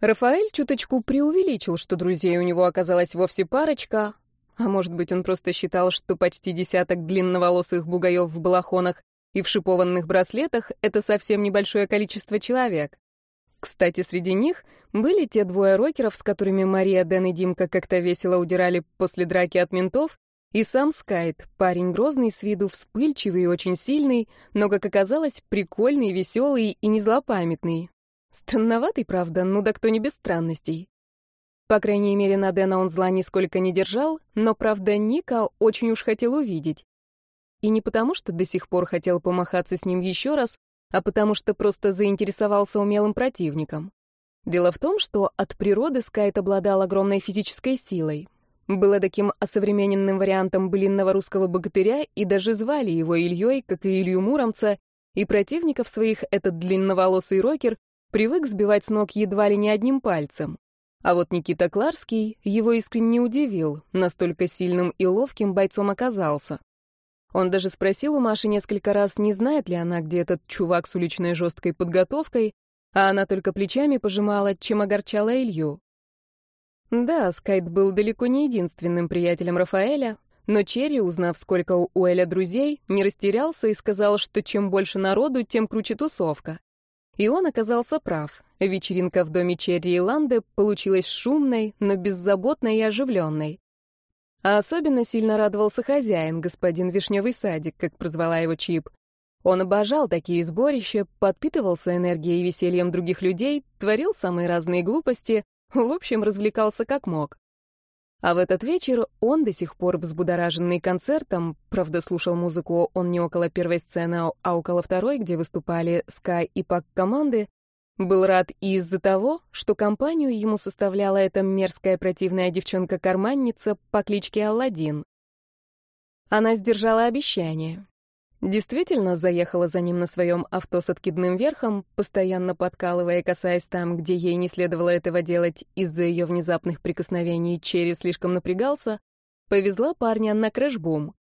Рафаэль чуточку преувеличил, что друзей у него оказалась вовсе парочка, а может быть, он просто считал, что почти десяток длинноволосых бугаев в балахонах и в шипованных браслетах — это совсем небольшое количество человек. Кстати, среди них были те двое рокеров, с которыми Мария, Дэн и Димка как-то весело удирали после драки от ментов, и сам Скайт, парень грозный с виду, вспыльчивый и очень сильный, но, как оказалось, прикольный, веселый и незлопамятный. Странноватый, правда, ну да кто не без странностей. По крайней мере, на Дэна он зла нисколько не держал, но, правда, Ника очень уж хотел увидеть. И не потому, что до сих пор хотел помахаться с ним еще раз, а потому что просто заинтересовался умелым противником. Дело в том, что от природы Скайт обладал огромной физической силой. Было таким осовремененным вариантом былинного русского богатыря, и даже звали его Ильей, как и Илью Муромца, и противников своих этот длинноволосый рокер привык сбивать с ног едва ли не одним пальцем. А вот Никита Кларский его искренне удивил, настолько сильным и ловким бойцом оказался. Он даже спросил у Маши несколько раз, не знает ли она, где этот чувак с уличной жесткой подготовкой, а она только плечами пожимала, чем огорчала Илью. Да, Скайт был далеко не единственным приятелем Рафаэля, но Черри, узнав, сколько у Эля друзей, не растерялся и сказал, что чем больше народу, тем круче тусовка. И он оказался прав. Вечеринка в доме Черри и Ланды получилась шумной, но беззаботной и оживленной. А особенно сильно радовался хозяин, господин Вишневый садик, как прозвала его Чип. Он обожал такие сборища, подпитывался энергией и весельем других людей, творил самые разные глупости, в общем, развлекался как мог. А в этот вечер он, до сих пор взбудораженный концертом, правда, слушал музыку он не около первой сцены, а около второй, где выступали Скай и Пак команды, был рад и из-за того, что компанию ему составляла эта мерзкая противная девчонка-карманница по кличке Алладин. Она сдержала обещание. Действительно заехала за ним на своем авто с откидным верхом, постоянно подкалывая касаясь там, где ей не следовало этого делать из-за ее внезапных прикосновений, Черри слишком напрягался, повезла парня на крэшбум.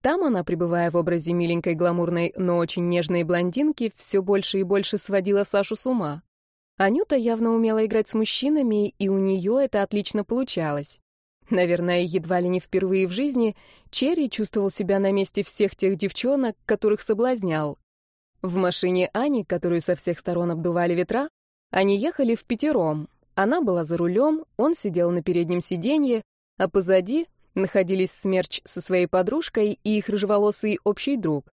Там она, пребывая в образе миленькой, гламурной, но очень нежной блондинки, все больше и больше сводила Сашу с ума. Анюта явно умела играть с мужчинами, и у нее это отлично получалось. Наверное, едва ли не впервые в жизни Черри чувствовал себя на месте всех тех девчонок, которых соблазнял. В машине Ани, которую со всех сторон обдували ветра, они ехали в пятером. Она была за рулем, он сидел на переднем сиденье, а позади находились Смерч со своей подружкой и их рыжеволосый общий друг.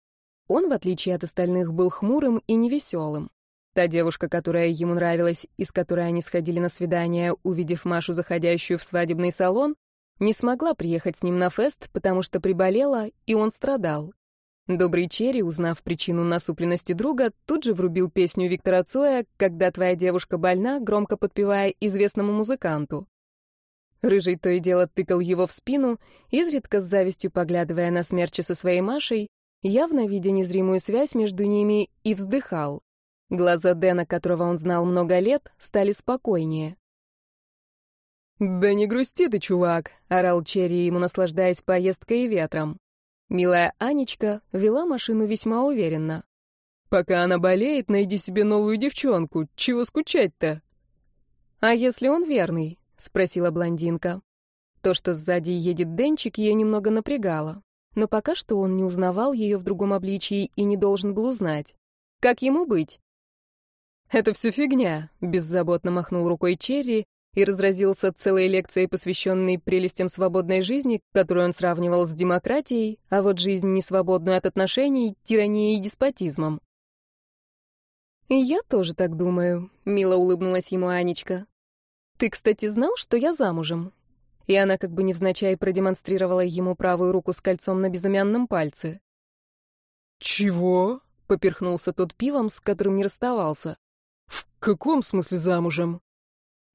Он, в отличие от остальных, был хмурым и невеселым. Та девушка, которая ему нравилась и с которой они сходили на свидание, увидев Машу, заходящую в свадебный салон, не смогла приехать с ним на фест, потому что приболела, и он страдал. Добрый Черри, узнав причину насупленности друга, тут же врубил песню Виктора Цоя «Когда твоя девушка больна», громко подпевая известному музыканту. Рыжий то и дело тыкал его в спину, изредка с завистью поглядывая на смерчи со своей Машей, явно видя незримую связь между ними, и вздыхал. Глаза Дэна, которого он знал много лет, стали спокойнее. «Да не грусти ты, чувак!» — орал Черри, ему наслаждаясь поездкой и ветром. Милая Анечка вела машину весьма уверенно. «Пока она болеет, найди себе новую девчонку. Чего скучать-то?» «А если он верный?» — спросила блондинка. То, что сзади едет Денчик, ее немного напрягало. Но пока что он не узнавал ее в другом обличии и не должен был узнать. Как ему быть? «Это все фигня», — беззаботно махнул рукой Черри и разразился целой лекцией, посвященной прелестям свободной жизни, которую он сравнивал с демократией, а вот жизнь, несвободную от отношений, тиранией и деспотизмом. «Я тоже так думаю», — мило улыбнулась ему Анечка. «Ты, кстати, знал, что я замужем?» И она как бы невзначай продемонстрировала ему правую руку с кольцом на безымянном пальце. «Чего?» — поперхнулся тот пивом, с которым не расставался. «В каком смысле замужем?»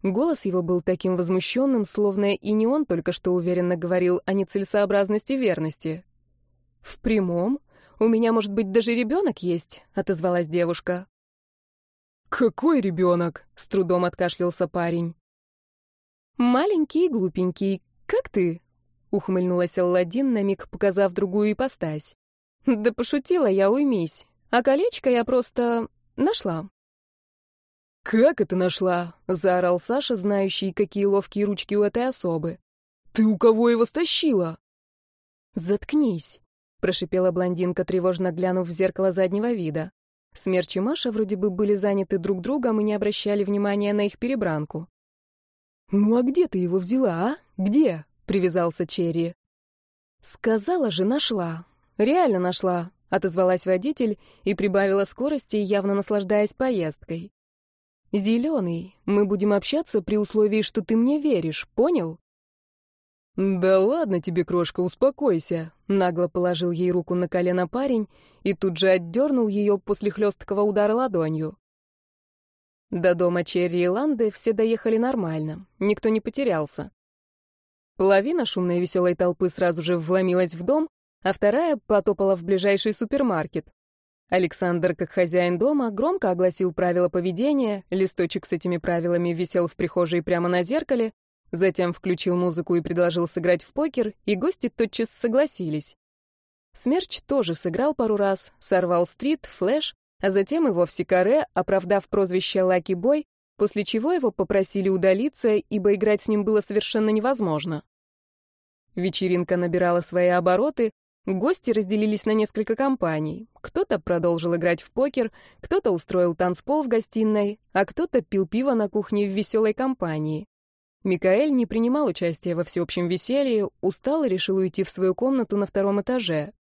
Голос его был таким возмущенным, словно и не он только что уверенно говорил о нецелесообразности верности. «В прямом? У меня, может быть, даже ребенок есть?» — отозвалась девушка. «Какой ребенок?» — с трудом откашлялся парень. «Маленький и глупенький, как ты?» — ухмыльнулась Алладин, на миг показав другую ипостась. «Да пошутила я, уймись. А колечко я просто... нашла». «Как это нашла?» — заорал Саша, знающий, какие ловкие ручки у этой особы. «Ты у кого его стащила?» «Заткнись», — прошипела блондинка, тревожно глянув в зеркало заднего вида. Смерч и Маша вроде бы были заняты друг другом и не обращали внимания на их перебранку. «Ну а где ты его взяла, а? Где?» — привязался Черри. «Сказала же, нашла. Реально нашла», — отозвалась водитель и прибавила скорости, явно наслаждаясь поездкой. «Зеленый, мы будем общаться при условии, что ты мне веришь, понял?» «Да ладно тебе, крошка, успокойся», — нагло положил ей руку на колено парень и тут же отдернул ее после хлесткого удара ладонью. До дома Черри и Ланды все доехали нормально, никто не потерялся. Половина шумной веселой толпы сразу же вломилась в дом, а вторая потопала в ближайший супермаркет. Александр, как хозяин дома, громко огласил правила поведения, листочек с этими правилами висел в прихожей прямо на зеркале, затем включил музыку и предложил сыграть в покер, и гости тотчас согласились. Смерч тоже сыграл пару раз, сорвал стрит, флэш, а затем и вовсе каре, оправдав прозвище Lucky Boy, после чего его попросили удалиться, ибо играть с ним было совершенно невозможно. Вечеринка набирала свои обороты, гости разделились на несколько компаний. Кто-то продолжил играть в покер, кто-то устроил танцпол в гостиной, а кто-то пил пиво на кухне в веселой компании. Микаэль не принимал участия во всеобщем веселье, устал и решил уйти в свою комнату на втором этаже.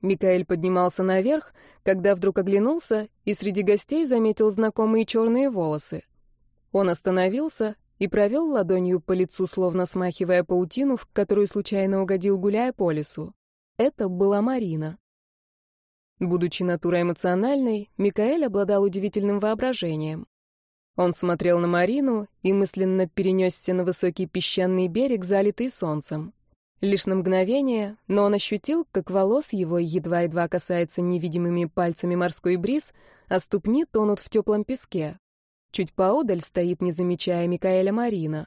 Микаэль поднимался наверх, когда вдруг оглянулся и среди гостей заметил знакомые черные волосы. Он остановился и провел ладонью по лицу, словно смахивая паутину, в которую случайно угодил, гуляя по лесу. Это была Марина. Будучи натурой эмоциональной, Микаэль обладал удивительным воображением. Он смотрел на Марину и мысленно перенесся на высокий песчаный берег, залитый солнцем. Лишь на мгновение, но он ощутил, как волос его едва-едва касается невидимыми пальцами морской бриз, а ступни тонут в теплом песке. Чуть поодаль стоит, не замечая Микаэля Марина.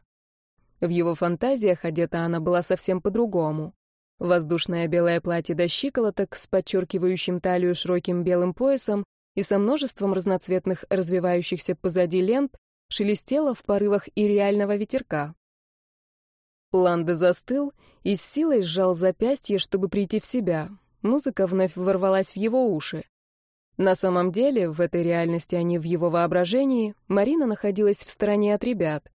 В его фантазиях одета она была совсем по-другому. Воздушное белое платье до щиколоток с подчеркивающим талию широким белым поясом и со множеством разноцветных развивающихся позади лент шелестело в порывах и реального ветерка. Ланда застыл и с силой сжал запястье, чтобы прийти в себя. Музыка вновь ворвалась в его уши. На самом деле, в этой реальности, а не в его воображении, Марина находилась в стороне от ребят.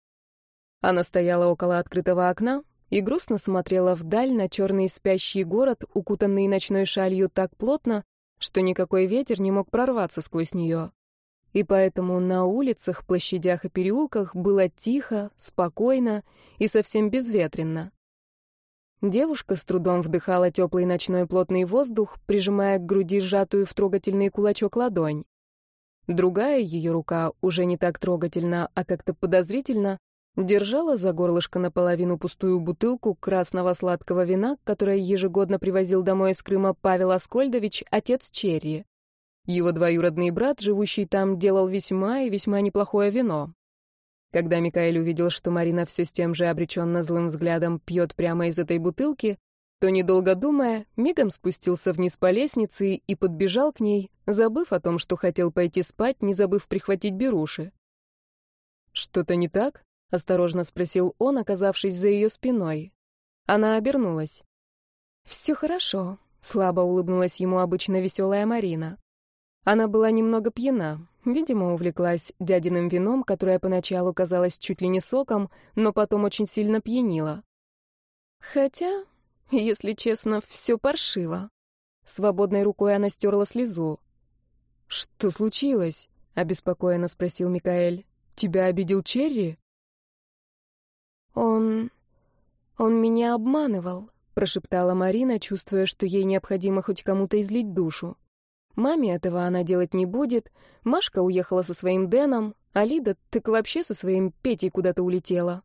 Она стояла около открытого окна и грустно смотрела вдаль на черный спящий город, укутанный ночной шалью так плотно, что никакой ветер не мог прорваться сквозь нее. И поэтому на улицах, площадях и переулках было тихо, спокойно и совсем безветренно. Девушка с трудом вдыхала теплый ночной плотный воздух, прижимая к груди сжатую в трогательный кулачок ладонь. Другая ее рука, уже не так трогательно, а как-то подозрительно, держала за горлышко наполовину пустую бутылку красного сладкого вина, которое ежегодно привозил домой из Крыма Павел Аскольдович, отец Черри. Его двоюродный брат, живущий там, делал весьма и весьма неплохое вино. Когда Микаэль увидел, что Марина все с тем же обреченно злым взглядом пьет прямо из этой бутылки, то, недолго думая, мигом спустился вниз по лестнице и подбежал к ней, забыв о том, что хотел пойти спать, не забыв прихватить беруши. «Что-то не так?» — осторожно спросил он, оказавшись за ее спиной. Она обернулась. «Все хорошо», — слабо улыбнулась ему обычно веселая Марина. Она была немного пьяна, видимо, увлеклась дядиным вином, которое поначалу казалось чуть ли не соком, но потом очень сильно пьянило. Хотя, если честно, все паршиво. Свободной рукой она стерла слезу. «Что случилось?» — обеспокоенно спросил Микаэль. «Тебя обидел Черри?» «Он... он меня обманывал», — прошептала Марина, чувствуя, что ей необходимо хоть кому-то излить душу. Маме этого она делать не будет. Машка уехала со своим Дэном, а Лида так вообще со своим Петей куда-то улетела.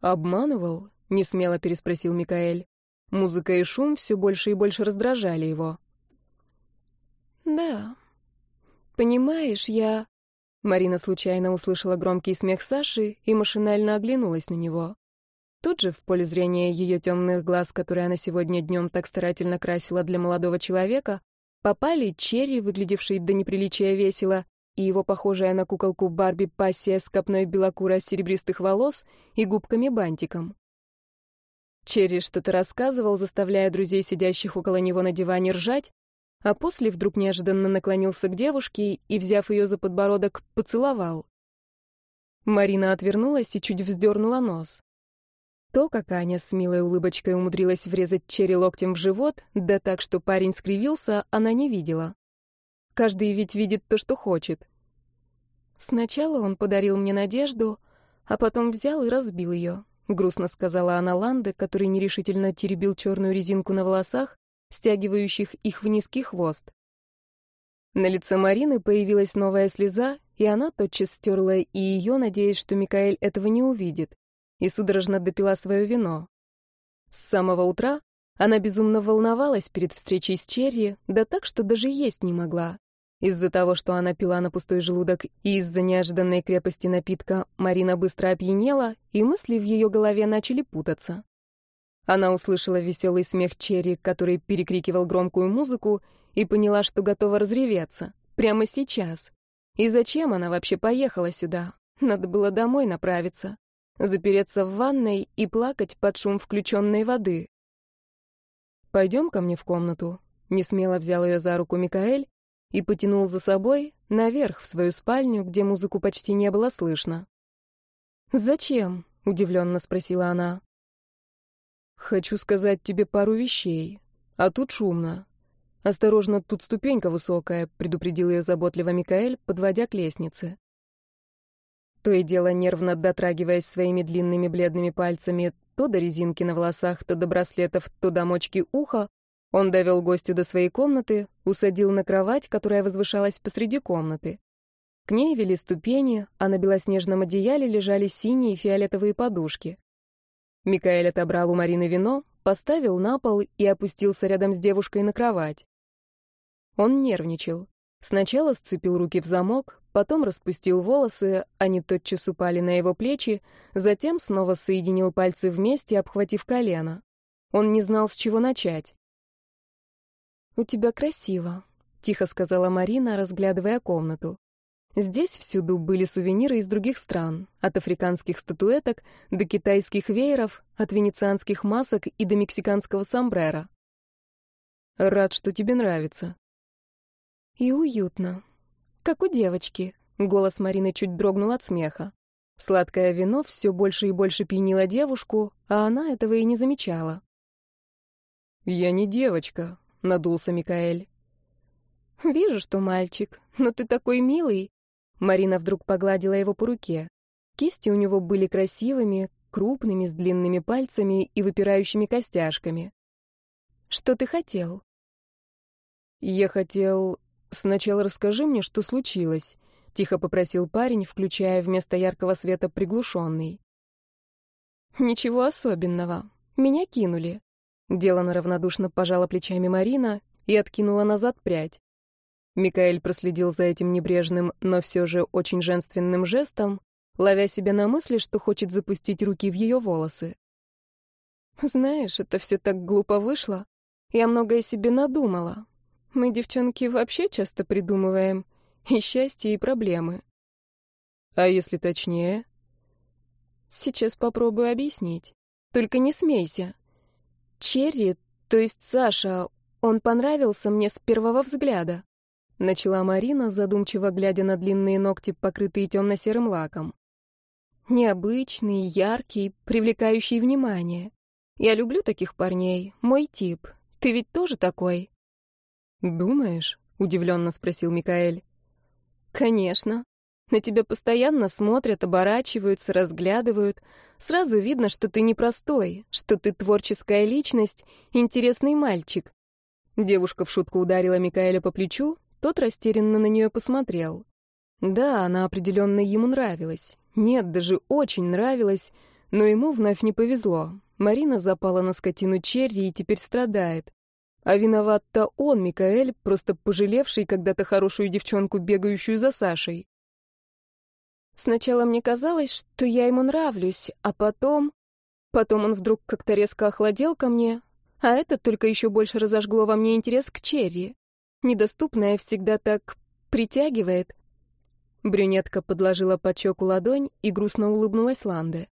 «Обманывал?» — несмело переспросил Микаэль. Музыка и шум все больше и больше раздражали его. «Да. Понимаешь, я...» Марина случайно услышала громкий смех Саши и машинально оглянулась на него. Тут же в поле зрения ее темных глаз, которые она сегодня днем так старательно красила для молодого человека, попали черри, выглядевший до неприличия весело, и его похожая на куколку Барби пассия с копной белокура серебристых волос и губками-бантиком. Черри что-то рассказывал, заставляя друзей, сидящих около него на диване, ржать, а после вдруг неожиданно наклонился к девушке и, взяв ее за подбородок, поцеловал. Марина отвернулась и чуть вздернула нос. То, как Аня с милой улыбочкой умудрилась врезать Черри локтем в живот, да так, что парень скривился, она не видела. Каждый ведь видит то, что хочет. Сначала он подарил мне надежду, а потом взял и разбил ее, грустно сказала она Ланде, который нерешительно теребил черную резинку на волосах, стягивающих их в низкий хвост. На лице Марины появилась новая слеза, и она тотчас стерла и ее, надеясь, что Микаэль этого не увидит, и судорожно допила свое вино. С самого утра она безумно волновалась перед встречей с Черри, да так, что даже есть не могла. Из-за того, что она пила на пустой желудок, и из-за неожиданной крепости напитка, Марина быстро опьянела, и мысли в ее голове начали путаться. Она услышала веселый смех Черри, который перекрикивал громкую музыку, и поняла, что готова разреветься. Прямо сейчас. И зачем она вообще поехала сюда? Надо было домой направиться. Запереться в ванной и плакать под шум включенной воды. «Пойдем ко мне в комнату», — несмело взял ее за руку Микаэль и потянул за собой наверх в свою спальню, где музыку почти не было слышно. «Зачем?» — удивленно спросила она. «Хочу сказать тебе пару вещей, а тут шумно. «Осторожно, тут ступенька высокая», — предупредил ее заботливо Микаэль, подводя к лестнице. То и дело, нервно дотрагиваясь своими длинными бледными пальцами то до резинки на волосах, то до браслетов, то до мочки уха, он довел гостю до своей комнаты, усадил на кровать, которая возвышалась посреди комнаты. К ней вели ступени, а на белоснежном одеяле лежали синие и фиолетовые подушки. Микаэль отобрал у Марины вино, поставил на пол и опустился рядом с девушкой на кровать. Он нервничал. Сначала сцепил руки в замок, потом распустил волосы, они тотчас упали на его плечи, затем снова соединил пальцы вместе, обхватив колено. Он не знал, с чего начать. «У тебя красиво», — тихо сказала Марина, разглядывая комнату. Здесь всюду были сувениры из других стран, от африканских статуэток до китайских вееров, от венецианских масок и до мексиканского сомбрера. «Рад, что тебе нравится», и уютно. Как у девочки. Голос Марины чуть дрогнул от смеха. Сладкое вино все больше и больше пьянило девушку, а она этого и не замечала. «Я не девочка», — надулся Микаэль. «Вижу, что мальчик, но ты такой милый». Марина вдруг погладила его по руке. Кисти у него были красивыми, крупными, с длинными пальцами и выпирающими костяшками. «Что ты хотел?» «Я хотел...» «Сначала расскажи мне, что случилось», — тихо попросил парень, включая вместо яркого света приглушенный. «Ничего особенного. Меня кинули». Делано равнодушно пожала плечами Марина и откинула назад прядь. Микаэль проследил за этим небрежным, но все же очень женственным жестом, ловя себя на мысли, что хочет запустить руки в ее волосы. «Знаешь, это все так глупо вышло. Я многое себе надумала. Мы, девчонки, вообще часто придумываем и счастье, и проблемы. А если точнее? Сейчас попробую объяснить. Только не смейся. Черри, то есть Саша, он понравился мне с первого взгляда. Начала Марина, задумчиво глядя на длинные ногти, покрытые темно-серым лаком. Необычный, яркий, привлекающий внимание. Я люблю таких парней, мой тип. Ты ведь тоже такой? «Думаешь?» — удивленно спросил Микаэль. «Конечно. На тебя постоянно смотрят, оборачиваются, разглядывают. Сразу видно, что ты непростой, что ты творческая личность, интересный мальчик». Девушка в шутку ударила Микаэля по плечу, тот растерянно на нее посмотрел. Да, она определенно ему нравилась. Нет, даже очень нравилась, но ему вновь не повезло. Марина запала на скотину Черри и теперь страдает. А виноват-то он, Микаэль, просто пожалевший когда-то хорошую девчонку, бегающую за Сашей. Сначала мне казалось, что я ему нравлюсь, а потом... Потом он вдруг как-то резко охладел ко мне, а это только еще больше разожгло во мне интерес к Черри. Недоступное всегда так притягивает. Брюнетка подложила под щеку ладонь и грустно улыбнулась Ланде.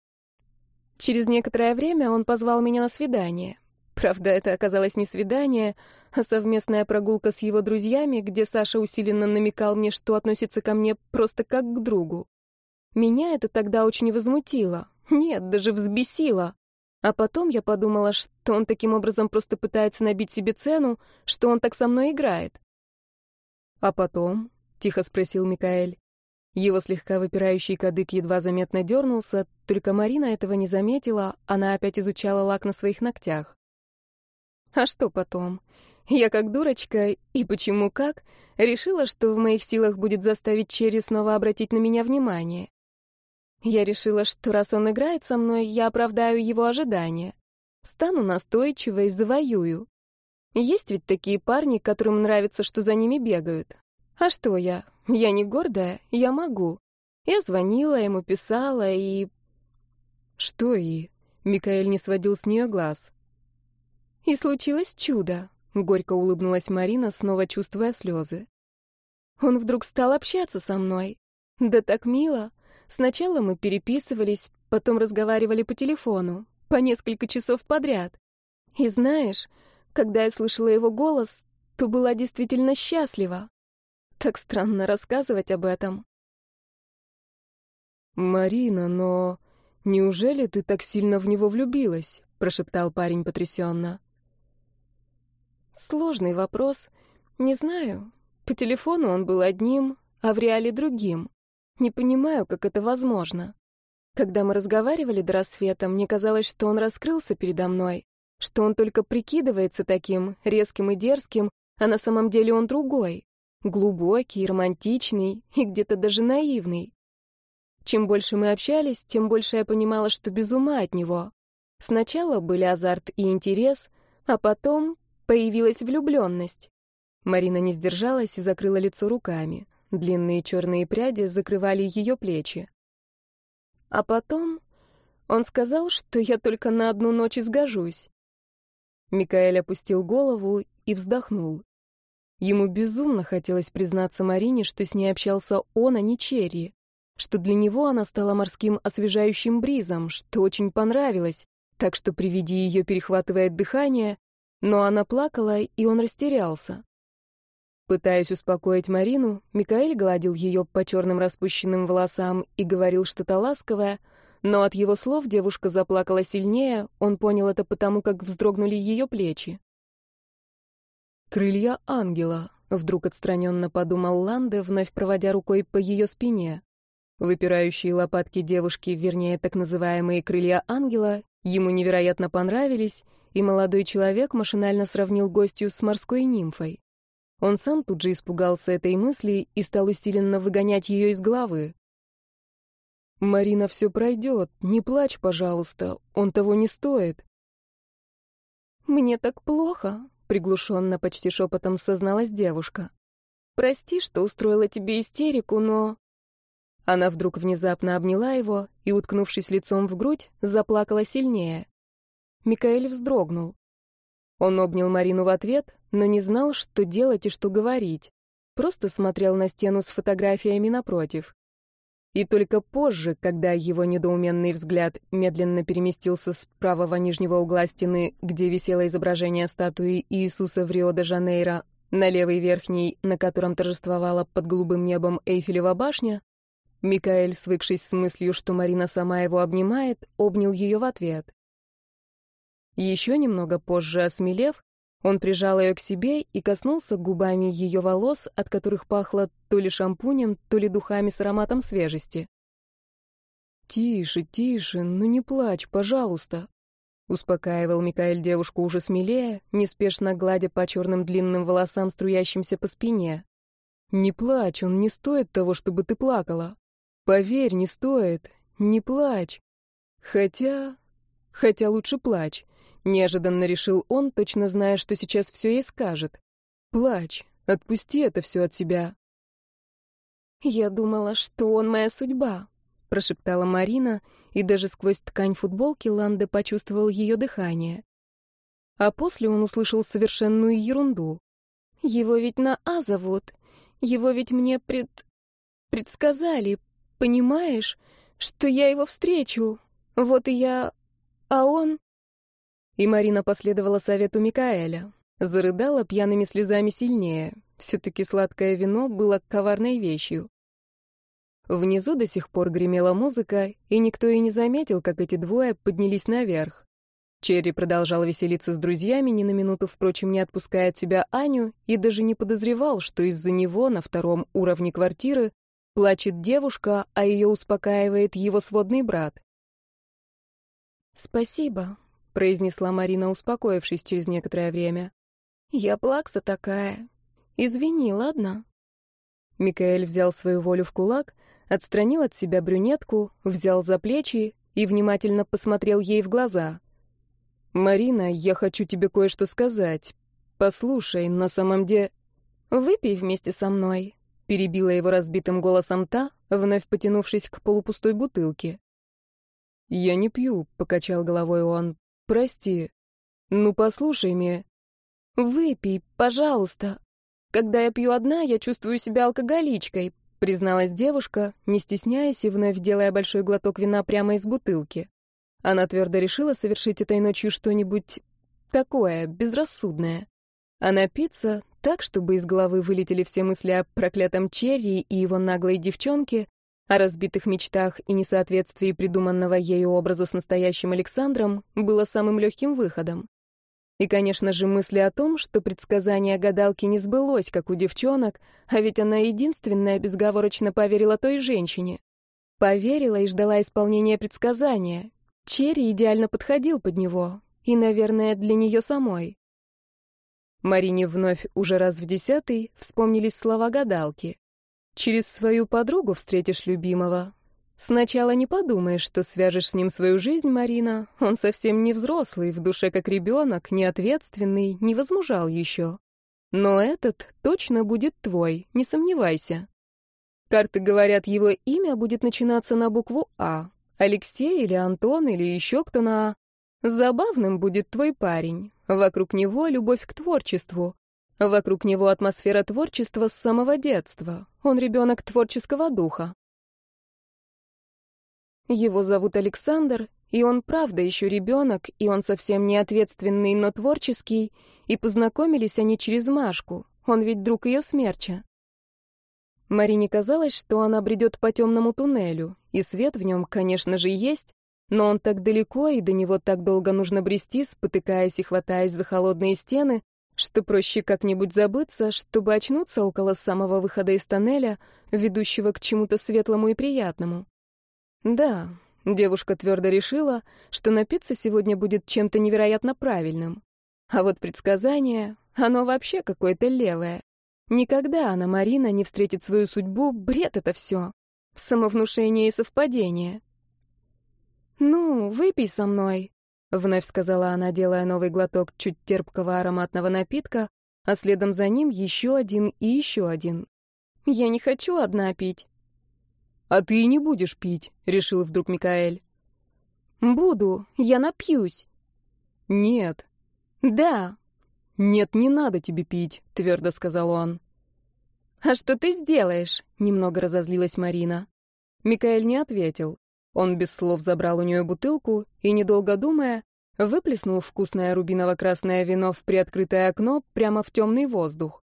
Через некоторое время он позвал меня на свидание. Правда, это оказалось не свидание, а совместная прогулка с его друзьями, где Саша усиленно намекал мне, что относится ко мне просто как к другу. Меня это тогда очень возмутило. Нет, даже взбесило. А потом я подумала, что он таким образом просто пытается набить себе цену, что он так со мной играет. «А потом?» — тихо спросил Микаэль. Его слегка выпирающий кадык едва заметно дернулся, только Марина этого не заметила, она опять изучала лак на своих ногтях. А что потом? Я как дурочка, и почему как, решила, что в моих силах будет заставить Черри снова обратить на меня внимание. Я решила, что раз он играет со мной, я оправдаю его ожидания. Стану настойчивой, завоюю. Есть ведь такие парни, которым нравится, что за ними бегают. А что я? Я не гордая, я могу. Я звонила ему, писала и... Что и? Микаэль не сводил с нее глаз. И случилось чудо. Горько улыбнулась Марина, снова чувствуя слезы. Он вдруг стал общаться со мной. Да так мило. Сначала мы переписывались, потом разговаривали по телефону, по несколько часов подряд. И знаешь, когда я слышала его голос, то была действительно счастлива. Так странно рассказывать об этом. «Марина, но неужели ты так сильно в него влюбилась?» — прошептал парень потрясенно. «Сложный вопрос. Не знаю. По телефону он был одним, а в реале другим. Не понимаю, как это возможно. Когда мы разговаривали до рассвета, мне казалось, что он раскрылся передо мной, что он только прикидывается таким, резким и дерзким, а на самом деле он другой. Глубокий, романтичный и где-то даже наивный. Чем больше мы общались, тем больше я понимала, что без ума от него. Сначала были азарт и интерес, а потом появилась влюбленность. Марина не сдержалась и закрыла лицо руками. Длинные черные пряди закрывали ее плечи. А потом он сказал, что я только на одну ночь изгожусь. Микаэль опустил голову и вздохнул. Ему безумно хотелось признаться Марине, что с ней общался он, а не Черри, что для него она стала морским освежающим бризом, что очень понравилось, так что при виде ее перехватывает дыхание, но она плакала, и он растерялся. Пытаясь успокоить Марину, Микаэль гладил ее по черным распущенным волосам и говорил что-то ласковое, но от его слов девушка заплакала сильнее, он понял это потому, как вздрогнули ее плечи. «Крылья ангела», — вдруг отстраненно подумал Ланде, вновь проводя рукой по ее спине. Выпирающие лопатки девушки, вернее, так называемые крылья ангела, ему невероятно понравились, и молодой человек машинально сравнил гостью с морской нимфой. Он сам тут же испугался этой мысли и стал усиленно выгонять ее из головы. «Марина, все пройдет, не плачь, пожалуйста, он того не стоит». «Мне так плохо», приглушенно, почти шепотом созналась девушка. Прости, что устроила тебе истерику, но Она вдруг внезапно обняла его и, уткнувшись лицом в грудь, заплакала сильнее. Микаэль вздрогнул. Он обнял Марину в ответ, но не знал, что делать и что говорить. Просто смотрел на стену с фотографиями напротив. И только позже, когда его недоуменный взгляд медленно переместился с правого нижнего угла стены, где висело изображение статуи Иисуса в Рио-де-Жанейро, на левый верхний, на котором торжествовала под голубым небом Эйфелева башня, Микаэль, свыкшись с мыслью, что Марина сама его обнимает, обнял ее в ответ. Еще немного позже, осмелев, он прижал ее к себе и коснулся губами ее волос, от которых пахло то ли шампунем, то ли духами с ароматом свежести. «Тише, тише, ну не плачь, пожалуйста», — успокаивал Микаэль девушку уже смелее, неспешно гладя по черным длинным волосам, струящимся по спине. «Не плачь, он не стоит того, чтобы ты плакала. Поверь, не стоит. Не плачь. Хотя... Хотя лучше плачь. Неожиданно решил он, точно зная, что сейчас все ей скажет. «Плачь, отпусти это все от себя». «Я думала, что он моя судьба», — прошептала Марина, и даже сквозь ткань футболки Ланде почувствовал ее дыхание. А после он услышал совершенную ерунду. «Его ведь на А зовут. Его ведь мне пред... предсказали, понимаешь, что я его встречу. Вот и я... А он...» И Марина последовала совету Микаэля. Зарыдала пьяными слезами сильнее. Все-таки сладкое вино было коварной вещью. Внизу до сих пор гремела музыка, и никто и не заметил, как эти двое поднялись наверх. Черри продолжал веселиться с друзьями, ни на минуту, впрочем, не отпуская от себя Аню, и даже не подозревал, что из-за него на втором уровне квартиры плачет девушка, а ее успокаивает его сводный брат. «Спасибо», — произнесла Марина, успокоившись через некоторое время. «Я плакса такая. Извини, ладно?» Микаэль взял свою волю в кулак, отстранил от себя брюнетку, взял за плечи и внимательно посмотрел ей в глаза. «Марина, я хочу тебе кое-что сказать. Послушай, на самом деле...» «Выпей вместе со мной», — перебила его разбитым голосом та, вновь потянувшись к полупустой бутылке. «Я не пью», — покачал головой он. «Прости. Ну, послушай меня». «Выпей, пожалуйста. Когда я пью одна, я чувствую себя алкоголичкой», — призналась девушка, не стесняясь и вновь делая большой глоток вина прямо из бутылки. Она твердо решила совершить этой ночью что-нибудь такое, безрассудное. А напиться так, чтобы из головы вылетели все мысли о проклятом Черри и его наглой девчонке, о разбитых мечтах и несоответствии придуманного ею образа с настоящим Александром, было самым легким выходом. И, конечно же, мысли о том, что предсказание гадалки не сбылось, как у девчонок, а ведь она единственная безговорочно поверила той женщине. Поверила и ждала исполнения предсказания. Черри идеально подходил под него, и, наверное, для нее самой. Марине вновь уже раз в десятый вспомнились слова гадалки. «Через свою подругу встретишь любимого, Сначала не подумаешь, что свяжешь с ним свою жизнь, Марина. Он совсем не взрослый, в душе как ребенок, не ответственный, не возмужал еще. Но этот точно будет твой, не сомневайся. Карты говорят, его имя будет начинаться на букву «А». Алексей или Антон или еще кто на «А». Забавным будет твой парень. Вокруг него любовь к творчеству. Вокруг него атмосфера творчества с самого детства. Он ребенок творческого духа. Его зовут Александр, и он правда еще ребенок, и он совсем не ответственный, но творческий, и познакомились они через Машку, он ведь друг ее смерча. Марине казалось, что она бредет по темному туннелю, и свет в нем, конечно же, есть, но он так далеко, и до него так долго нужно брести, спотыкаясь и хватаясь за холодные стены, что проще как-нибудь забыться, чтобы очнуться около самого выхода из тоннеля, ведущего к чему-то светлому и приятному. Да, девушка твердо решила, что напиться сегодня будет чем-то невероятно правильным. А вот предсказание, оно вообще какое-то левое. Никогда она, Марина, не встретит свою судьбу, бред это все. Самовнушение и совпадение. «Ну, выпей со мной», — вновь сказала она, делая новый глоток чуть терпкого ароматного напитка, а следом за ним еще один и еще один. «Я не хочу одна пить». «А ты и не будешь пить», — решил вдруг Микаэль. «Буду, я напьюсь». «Нет». «Да». «Нет, не надо тебе пить», — твердо сказал он. «А что ты сделаешь?» — немного разозлилась Марина. Микаэль не ответил. Он без слов забрал у нее бутылку и, недолго думая, выплеснул вкусное рубиново-красное вино в приоткрытое окно прямо в темный воздух.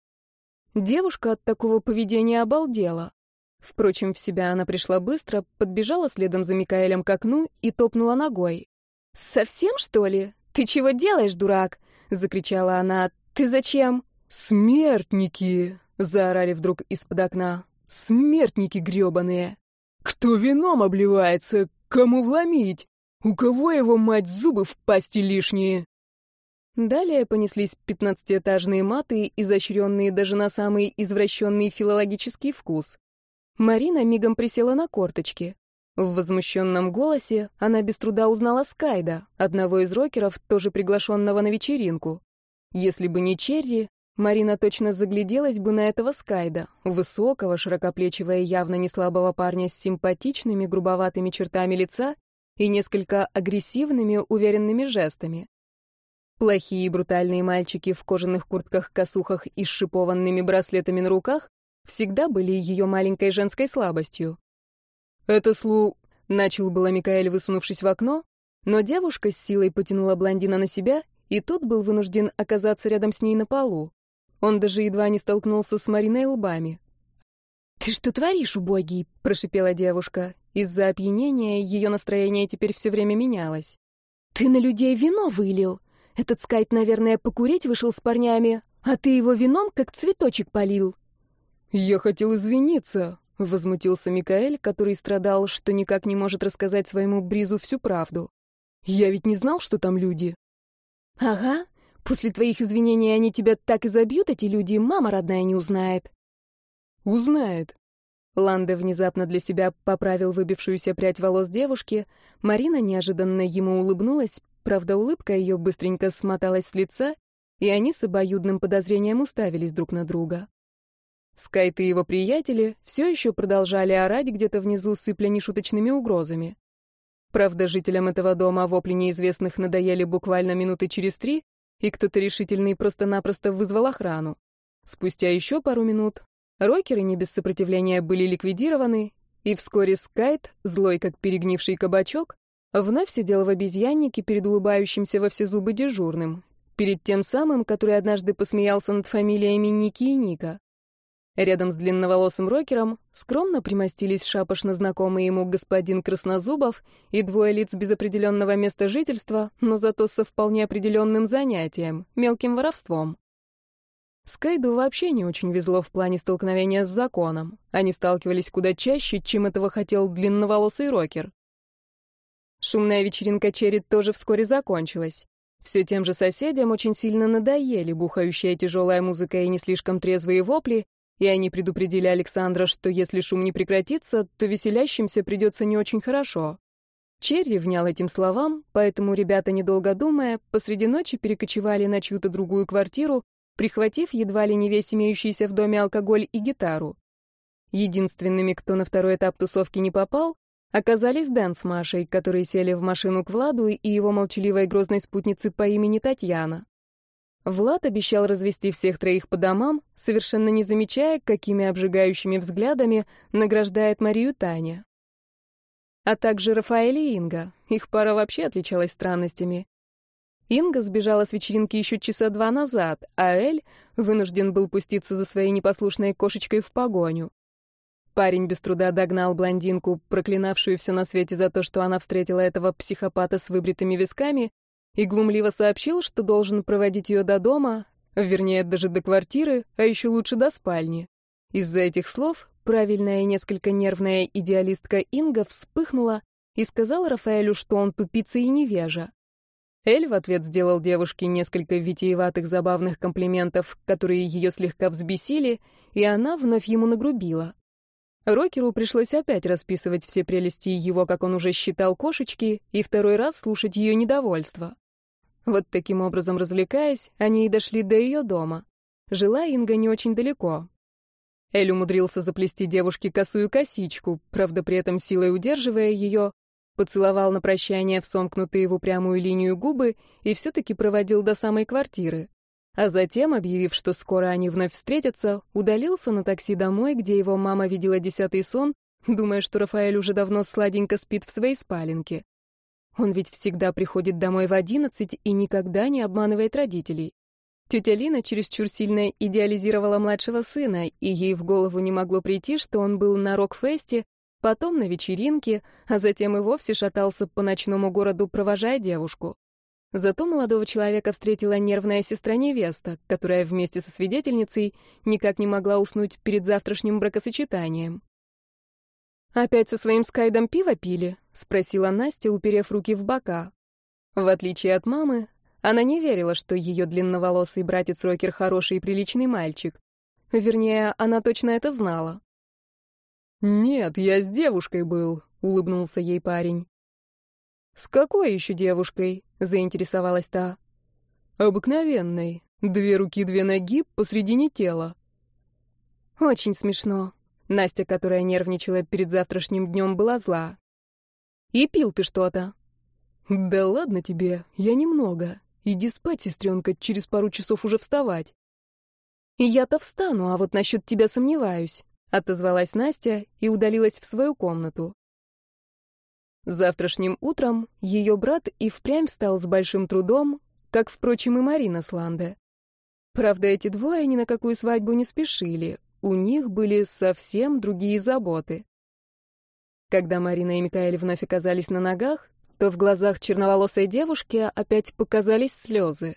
Девушка от такого поведения обалдела. Впрочем, в себя она пришла быстро, подбежала следом за Микаэлем к окну и топнула ногой. «Совсем, что ли? Ты чего делаешь, дурак?» — закричала она. «Ты зачем?» «Смертники!» — заорали вдруг из-под окна. «Смертники грёбаные! Кто вином обливается? Кому вломить? У кого его, мать, зубы в пасти лишние?» Далее понеслись пятнадцатиэтажные маты, изощренные даже на самый извращенный филологический вкус. Марина мигом присела на корточки. В возмущенном голосе она без труда узнала Скайда, одного из рокеров, тоже приглашенного на вечеринку. Если бы не Черри, Марина точно загляделась бы на этого Скайда, высокого, широкоплечего и явно не слабого парня с симпатичными, грубоватыми чертами лица и несколько агрессивными, уверенными жестами. Плохие и брутальные мальчики в кожаных куртках-косухах и с шипованными браслетами на руках всегда были ее маленькой женской слабостью. «Это слу...» — начал было Микаэль, высунувшись в окно, но девушка с силой потянула блондина на себя, и тот был вынужден оказаться рядом с ней на полу. Он даже едва не столкнулся с Мариной лбами. «Ты что творишь, убогий?» — прошипела девушка. Из-за опьянения ее настроение теперь все время менялось. «Ты на людей вино вылил. Этот скайт, наверное, покурить вышел с парнями, а ты его вином как цветочек полил». «Я хотел извиниться», — возмутился Микаэль, который страдал, что никак не может рассказать своему Бризу всю правду. «Я ведь не знал, что там люди». «Ага. После твоих извинений они тебя так и забьют, эти люди, мама родная не узнает». «Узнает». Ланда внезапно для себя поправил выбившуюся прядь волос девушки. Марина неожиданно ему улыбнулась, правда, улыбка ее быстренько смоталась с лица, и они с обоюдным подозрением уставились друг на друга. Скайт и его приятели все еще продолжали орать где-то внизу, сыпля нешуточными угрозами. Правда, жителям этого дома вопли неизвестных надоели буквально минуты через три, и кто-то решительный просто-напросто вызвал охрану. Спустя еще пару минут рокеры не без сопротивления были ликвидированы, и вскоре Скайт, злой как перегнивший кабачок, вновь сидел в обезьяннике перед улыбающимся во все зубы дежурным, перед тем самым, который однажды посмеялся над фамилиями Ники и Ника. Рядом с длинноволосым рокером скромно примостились шапошно знакомый ему господин Краснозубов и двое лиц без определенного места жительства, но зато со вполне определенным занятием — мелким воровством. Скайду вообще не очень везло в плане столкновения с законом. Они сталкивались куда чаще, чем этого хотел длинноволосый рокер. Шумная вечеринка Черри тоже вскоре закончилась. Все тем же соседям очень сильно надоели бухающая тяжелая музыка и не слишком трезвые вопли, и они предупредили Александра, что если шум не прекратится, то веселящимся придется не очень хорошо. Черри внял этим словам, поэтому ребята, недолго думая, посреди ночи перекочевали на чью-то другую квартиру, прихватив едва ли не весь имеющийся в доме алкоголь и гитару. Единственными, кто на второй этап тусовки не попал, оказались Дэн с Машей, которые сели в машину к Владу и его молчаливой грозной спутнице по имени Татьяна. Влад обещал развести всех троих по домам, совершенно не замечая, какими обжигающими взглядами награждает Марию Таня. А также Рафаэль и Инга. Их пара вообще отличалась странностями. Инга сбежала с вечеринки еще часа два назад, а Эль вынужден был пуститься за своей непослушной кошечкой в погоню. Парень без труда догнал блондинку, проклинавшую все на свете за то, что она встретила этого психопата с выбритыми висками, и глумливо сообщил, что должен проводить ее до дома, вернее, даже до квартиры, а еще лучше до спальни. Из-за этих слов правильная и несколько нервная идеалистка Инга вспыхнула и сказала Рафаэлю, что он тупица и невежа. Эль в ответ сделал девушке несколько витиеватых забавных комплиментов, которые ее слегка взбесили, и она вновь ему нагрубила. Рокеру пришлось опять расписывать все прелести его, как он уже считал, кошечки, и второй раз слушать ее недовольство. Вот таким образом развлекаясь, они и дошли до ее дома. Жила Инга не очень далеко. Эль умудрился заплести девушке косую косичку, правда, при этом силой удерживая ее, поцеловал на прощание в сомкнутые в упрямую линию губы и все-таки проводил до самой квартиры. А затем, объявив, что скоро они вновь встретятся, удалился на такси домой, где его мама видела десятый сон, думая, что Рафаэль уже давно сладенько спит в своей спаленке. Он ведь всегда приходит домой в одиннадцать и никогда не обманывает родителей. Тетя Лина чересчур сильно идеализировала младшего сына, и ей в голову не могло прийти, что он был на рок-фесте, потом на вечеринке, а затем и вовсе шатался по ночному городу, провожая девушку. Зато молодого человека встретила нервная сестра-невеста, которая вместе со свидетельницей никак не могла уснуть перед завтрашним бракосочетанием. «Опять со своим скайдом пиво пили?» — спросила Настя, уперев руки в бока. В отличие от мамы, она не верила, что ее длинноволосый братец-рокер хороший и приличный мальчик. Вернее, она точно это знала. «Нет, я с девушкой был», — улыбнулся ей парень. «С какой еще девушкой?» — заинтересовалась та. «Обыкновенной. Две руки, две ноги, посредине тела». «Очень смешно», Настя, которая нервничала перед завтрашним днем, была зла. «И пил ты что-то?» «Да ладно тебе, я немного. Иди спать, сестренка, через пару часов уже вставать». «Я-то встану, а вот насчет тебя сомневаюсь», — отозвалась Настя и удалилась в свою комнату. Завтрашним утром ее брат и впрямь встал с большим трудом, как, впрочем, и Марина Сланде. Правда, эти двое ни на какую свадьбу не спешили, у них были совсем другие заботы. Когда Марина и Микаэль вновь оказались на ногах, то в глазах черноволосой девушки опять показались слезы.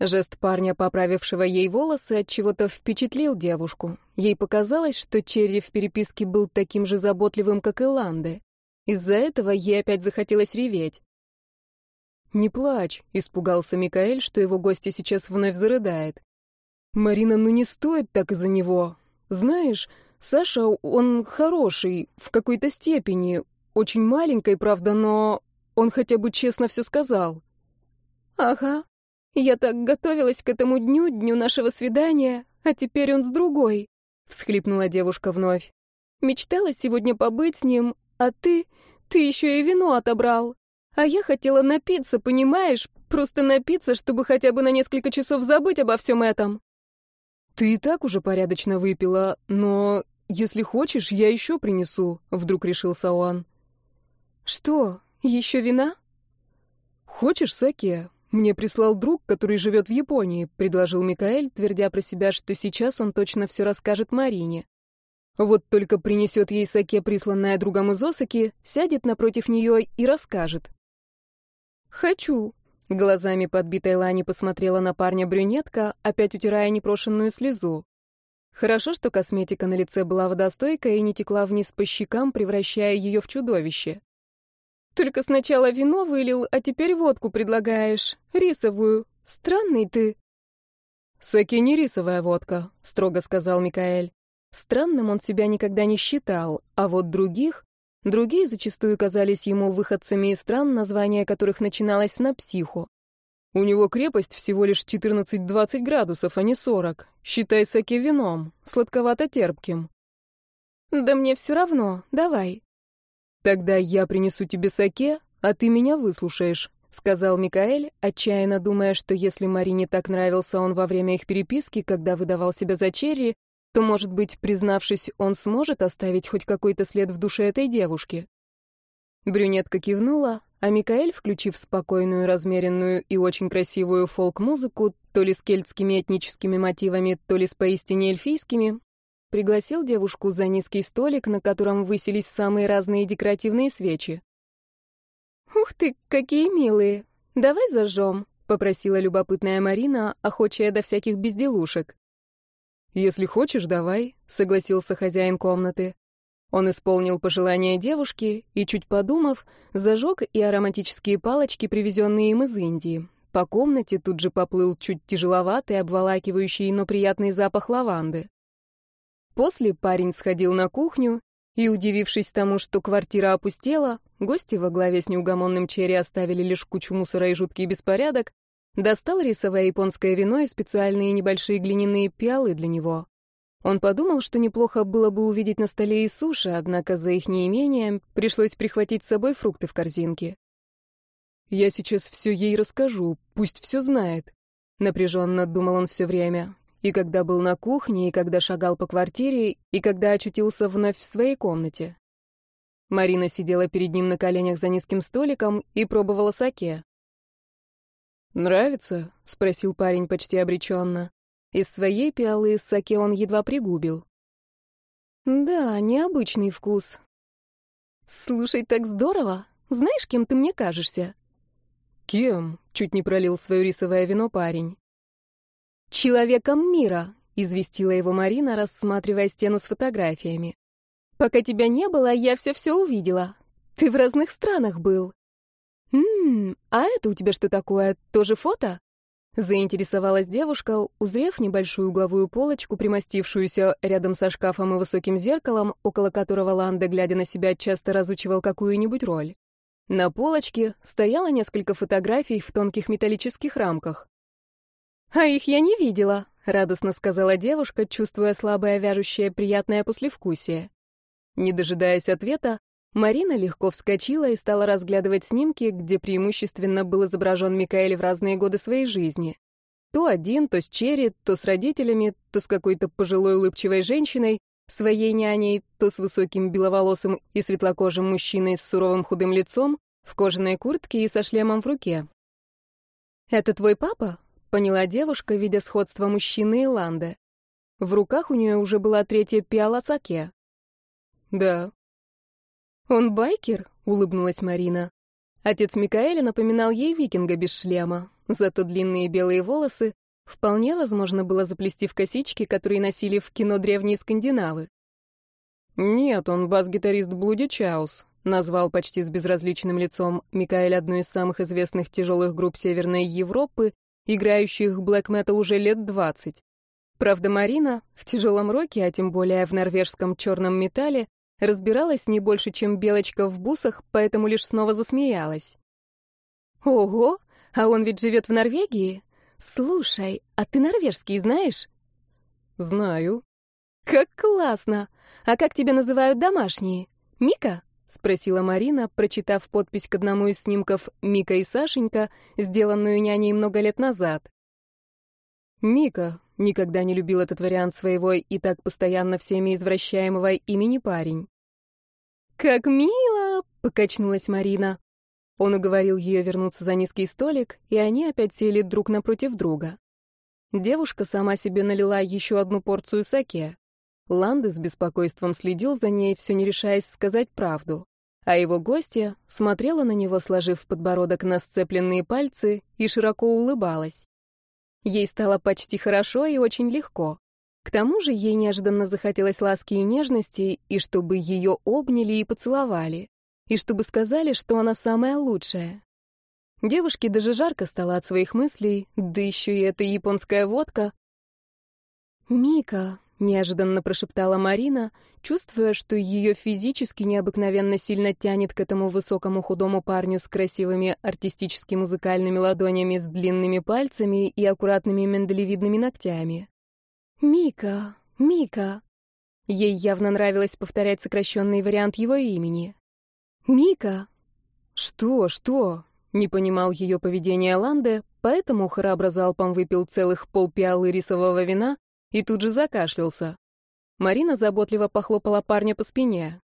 Жест парня, поправившего ей волосы, от чего-то впечатлил девушку. Ей показалось, что Черри в переписке был таким же заботливым, как и Ланде. Из-за этого ей опять захотелось реветь. «Не плачь», — испугался Микаэль, что его гостья сейчас вновь зарыдает. «Марина, ну не стоит так из-за него. Знаешь, Саша, он хороший, в какой-то степени, очень маленькой, правда, но он хотя бы честно все сказал». «Ага», я так готовилась к этому дню, дню нашего свидания, а теперь он с другой», — всхлипнула девушка вновь. «Мечтала сегодня побыть с ним, а ты... ты еще и вино отобрал. А я хотела напиться, понимаешь? Просто напиться, чтобы хотя бы на несколько часов забыть обо всем этом». «Ты и так уже порядочно выпила, но если хочешь, я еще принесу», — вдруг решился он. «Что, еще вина?» «Хочешь саке? «Мне прислал друг, который живет в Японии», — предложил Микаэль, твердя про себя, что сейчас он точно все расскажет Марине. Вот только принесет ей саке, присланное другом из Осаки, сядет напротив нее и расскажет. «Хочу», — глазами подбитой Лани посмотрела на парня брюнетка, опять утирая непрошенную слезу. Хорошо, что косметика на лице была водостойкая и не текла вниз по щекам, превращая ее в чудовище. Только сначала вино вылил, а теперь водку предлагаешь. Рисовую. Странный ты». «Саки не рисовая водка», — строго сказал Микаэль. Странным он себя никогда не считал, а вот других... Другие зачастую казались ему выходцами из стран, название которых начиналось на психу. У него крепость всего лишь 14-20 градусов, а не 40. Считай саки вином, сладковато-терпким. «Да мне все равно, давай», «Тогда я принесу тебе саке, а ты меня выслушаешь», — сказал Микаэль, отчаянно думая, что если Марине так нравился он во время их переписки, когда выдавал себя за Черри, то, может быть, признавшись, он сможет оставить хоть какой-то след в душе этой девушки. Брюнетка кивнула, а Микаэль, включив спокойную, размеренную и очень красивую фолк-музыку, то ли с кельтскими этническими мотивами, то ли с поистине эльфийскими, Пригласил девушку за низкий столик, на котором высились самые разные декоративные свечи. «Ух ты, какие милые! Давай зажжем», — попросила любопытная Марина, охочая до всяких безделушек. «Если хочешь, давай», — согласился хозяин комнаты. Он исполнил пожелание девушки и, чуть подумав, зажег и ароматические палочки, привезенные им из Индии. По комнате тут же поплыл чуть тяжеловатый, обволакивающий, но приятный запах лаванды. После парень сходил на кухню и, удивившись тому, что квартира опустела, гости во главе с неугомонным Черри оставили лишь кучу мусора и жуткий беспорядок, достал рисовое японское вино и специальные небольшие глиняные пиалы для него. Он подумал, что неплохо было бы увидеть на столе и суши, однако за их неимением пришлось прихватить с собой фрукты в корзинке. «Я сейчас все ей расскажу, пусть все знает», — напряженно думал он все время. И когда был на кухне, и когда шагал по квартире, и когда очутился вновь в своей комнате. Марина сидела перед ним на коленях за низким столиком и пробовала саке. «Нравится?» — спросил парень почти обреченно. Из своей пиалы саке он едва пригубил. «Да, необычный вкус. Слушай, так здорово. Знаешь, кем ты мне кажешься?» «Кем?» — чуть не пролил свое рисовое вино парень. «Человеком мира», — известила его Марина, рассматривая стену с фотографиями. «Пока тебя не было, я все-все увидела. Ты в разных странах был». «Ммм, а это у тебя что такое? Тоже фото?» Заинтересовалась девушка, узрев небольшую угловую полочку, примостившуюся рядом со шкафом и высоким зеркалом, около которого Ланда, глядя на себя, часто разучивал какую-нибудь роль. На полочке стояло несколько фотографий в тонких металлических рамках. «А их я не видела», — радостно сказала девушка, чувствуя слабое вяжущее приятное послевкусие. Не дожидаясь ответа, Марина легко вскочила и стала разглядывать снимки, где преимущественно был изображен Микаэль в разные годы своей жизни. То один, то с Черри, то с родителями, то с какой-то пожилой улыбчивой женщиной, своей няней, то с высоким беловолосым и светлокожим мужчиной с суровым худым лицом, в кожаной куртке и со шлемом в руке. «Это твой папа?» — поняла девушка, видя сходство мужчины и Ланды. В руках у нее уже была третья пиала саке. «Да». «Он байкер?» — улыбнулась Марина. Отец Микаэля напоминал ей викинга без шлема, зато длинные белые волосы вполне возможно было заплести в косички, которые носили в кино древние скандинавы. «Нет, он бас-гитарист Блуди Чаус», — назвал почти с безразличным лицом Микаэль одну из самых известных тяжелых групп Северной Европы, играющих блэк-метал уже лет двадцать. Правда, Марина в тяжелом роке, а тем более в норвежском черном металле, разбиралась не больше, чем белочка в бусах, поэтому лишь снова засмеялась. «Ого, а он ведь живет в Норвегии? Слушай, а ты норвежский знаешь?» «Знаю». «Как классно! А как тебя называют домашние? Мика?» — спросила Марина, прочитав подпись к одному из снимков «Мика и Сашенька», сделанную няней много лет назад. «Мика», Никогда не любил этот вариант своего и так постоянно всеми извращаемого имени парень. «Как мило!» — покачнулась Марина. Он уговорил ее вернуться за низкий столик, и они опять сели друг напротив друга. Девушка сама себе налила еще одну порцию саке. Ланды с беспокойством следил за ней, все не решаясь сказать правду. А его гостья смотрела на него, сложив подбородок на сцепленные пальцы, и широко улыбалась. Ей стало почти хорошо и очень легко. К тому же ей неожиданно захотелось ласки и нежности, и чтобы ее обняли и поцеловали, и чтобы сказали, что она самая лучшая. Девушке даже жарко стало от своих мыслей, да еще и эта японская водка. «Мика», — неожиданно прошептала Марина, чувствуя, что ее физически необыкновенно сильно тянет к этому высокому худому парню с красивыми артистически музыкальными ладонями с длинными пальцами и аккуратными миндалевидными ногтями. «Мика, Мика». Ей явно нравилось повторять сокращенный вариант его имени. «Мика». «Что, что?» — не понимал ее поведение Ланде, поэтому храбро залпом выпил целых полпиалы рисового вина и тут же закашлялся. Марина заботливо похлопала парня по спине.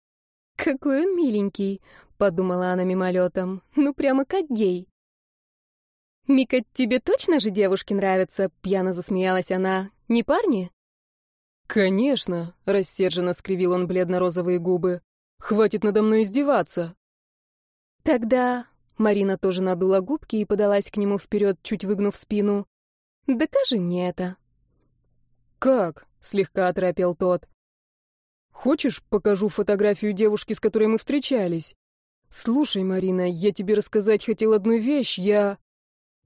«Какой он миленький», — подумала она мимолетом. «Ну, прямо как гей». «Мика, тебе точно же девушки нравятся?» — пьяно засмеялась она. «Не парни?» «Конечно», — рассерженно скривил он бледно-розовые губы. «Хватит надо мной издеваться». «Тогда...» — Марина тоже надула губки и подалась к нему вперед, чуть выгнув спину. «Докажи мне это». «Как?» — слегка оторопел тот. «Хочешь, покажу фотографию девушки, с которой мы встречались? Слушай, Марина, я тебе рассказать хотел одну вещь, я...»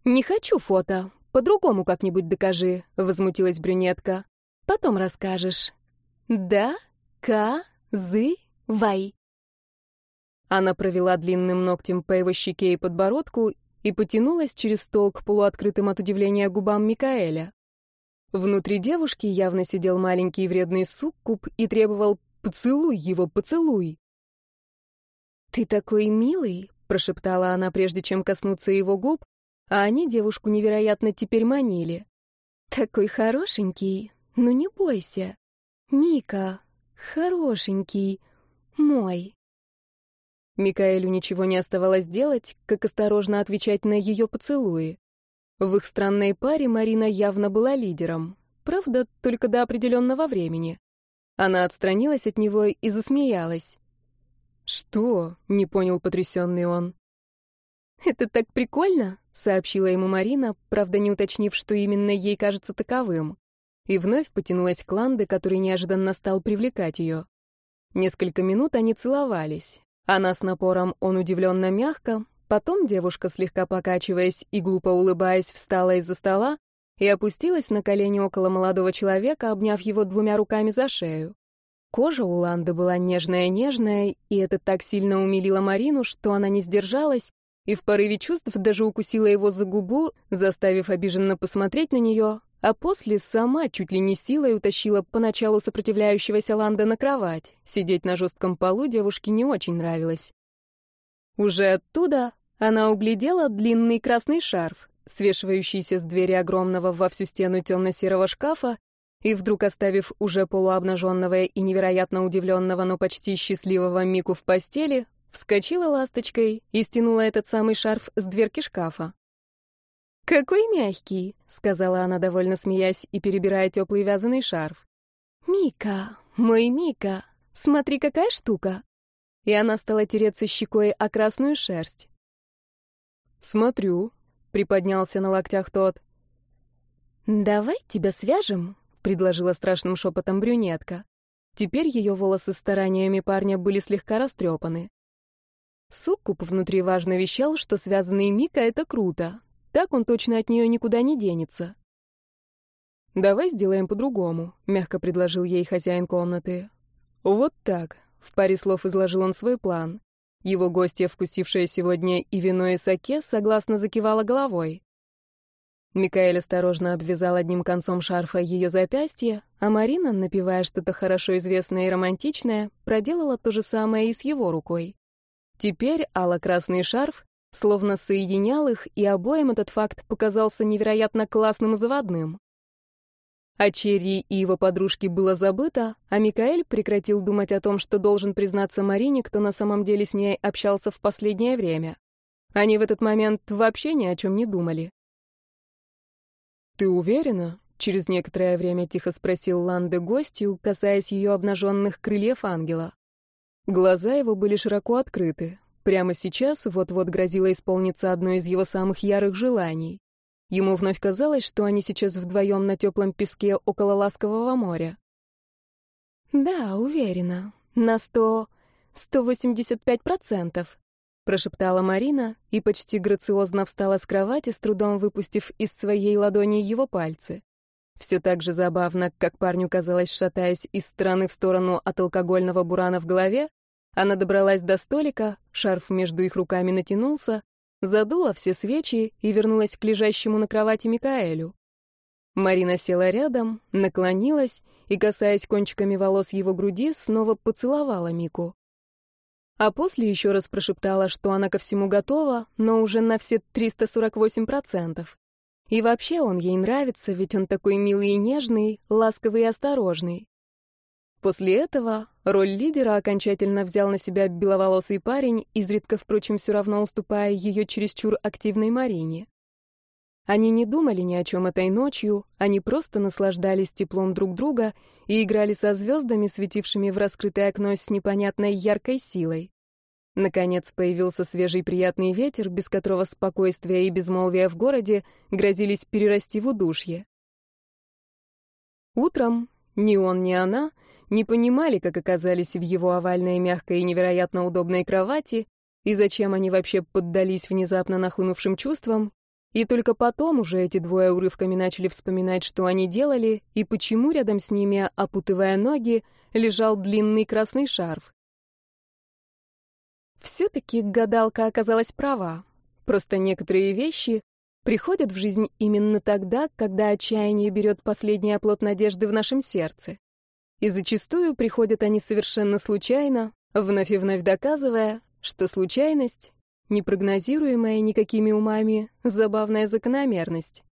«Не хочу фото. По-другому как-нибудь докажи», — возмутилась брюнетка. «Потом расскажешь». «Да? Ка-зы-вай». Она провела длинным ногтем по его щеке и подбородку и потянулась через стол к полуоткрытым от удивления губам Микаэля. Внутри девушки явно сидел маленький вредный суккуб и требовал «поцелуй его, поцелуй». «Ты такой милый», — прошептала она, прежде чем коснуться его губ, а они девушку невероятно теперь манили. «Такой хорошенький, ну не бойся. Мика, хорошенький, мой». Микаэлю ничего не оставалось делать, как осторожно отвечать на ее поцелуи. В их странной паре Марина явно была лидером. Правда, только до определенного времени. Она отстранилась от него и засмеялась. «Что?» — не понял потрясенный он. «Это так прикольно!» — сообщила ему Марина, правда не уточнив, что именно ей кажется таковым. И вновь потянулась к Ланде, который неожиданно стал привлекать ее. Несколько минут они целовались. Она с напором, он удивленно мягко, Потом девушка, слегка покачиваясь и глупо улыбаясь, встала из-за стола и опустилась на колени около молодого человека, обняв его двумя руками за шею. Кожа у Ланды была нежная-нежная, и это так сильно умилило Марину, что она не сдержалась и в порыве чувств даже укусила его за губу, заставив обиженно посмотреть на нее, а после сама чуть ли не силой утащила поначалу сопротивляющегося Ланда на кровать. Сидеть на жестком полу девушке не очень нравилось. Уже оттуда она углядела длинный красный шарф, свешивающийся с двери огромного во всю стену темно-серого шкафа, и вдруг оставив уже полуобнаженного и невероятно удивленного, но почти счастливого Мику в постели, вскочила ласточкой и стянула этот самый шарф с дверки шкафа. «Какой мягкий!» — сказала она, довольно смеясь и перебирая теплый вязаный шарф. «Мика, мой Мика, смотри, какая штука!» И она стала тереться щекой о красную шерсть. «Смотрю», — приподнялся на локтях тот. «Давай тебя свяжем», — предложила страшным шепотом брюнетка. Теперь ее волосы стараниями парня были слегка растрепаны. Суккуб внутри важно вещал, что связанный Мика — это круто. Так он точно от нее никуда не денется. «Давай сделаем по-другому», — мягко предложил ей хозяин комнаты. «Вот так», — в паре слов изложил он свой план. Его гостья, вкусившая сегодня и вино, и саке, согласно закивала головой. Микаэль осторожно обвязал одним концом шарфа ее запястье, а Марина, напевая что-то хорошо известное и романтичное, проделала то же самое и с его рукой. Теперь алло-красный шарф словно соединял их, и обоим этот факт показался невероятно классным и заводным. О Черри и его подружке было забыто, а Микаэль прекратил думать о том, что должен признаться Марине, кто на самом деле с ней общался в последнее время. Они в этот момент вообще ни о чем не думали. «Ты уверена?» — через некоторое время тихо спросил Ланде гостью, касаясь ее обнаженных крыльев ангела. Глаза его были широко открыты. Прямо сейчас вот-вот грозило исполниться одно из его самых ярых желаний. Ему вновь казалось, что они сейчас вдвоем на теплом песке около ласкового моря. «Да, уверена. На сто... сто восемьдесят пять процентов», — прошептала Марина и почти грациозно встала с кровати, с трудом выпустив из своей ладони его пальцы. Все так же забавно, как парню казалось, шатаясь из стороны в сторону от алкогольного бурана в голове, она добралась до столика, шарф между их руками натянулся, задула все свечи и вернулась к лежащему на кровати Микаэлю. Марина села рядом, наклонилась и, касаясь кончиками волос его груди, снова поцеловала Мику. А после еще раз прошептала, что она ко всему готова, но уже на все 348%. И вообще он ей нравится, ведь он такой милый и нежный, ласковый и осторожный. После этого роль лидера окончательно взял на себя беловолосый парень, изредка, впрочем, все равно уступая ее чересчур активной Марине. Они не думали ни о чем этой ночью, они просто наслаждались теплом друг друга и играли со звездами, светившими в раскрытое окно с непонятной яркой силой. Наконец появился свежий приятный ветер, без которого спокойствие и безмолвие в городе грозились перерасти в удушье. Утром ни он, ни она — не понимали, как оказались в его овальной, мягкой и невероятно удобной кровати, и зачем они вообще поддались внезапно нахлынувшим чувствам, и только потом уже эти двое урывками начали вспоминать, что они делали, и почему рядом с ними, опутывая ноги, лежал длинный красный шарф. Все-таки гадалка оказалась права. Просто некоторые вещи приходят в жизнь именно тогда, когда отчаяние берет последний оплот надежды в нашем сердце. И зачастую приходят они совершенно случайно, вновь и вновь доказывая, что случайность, непрогнозируемая никакими умами, забавная закономерность.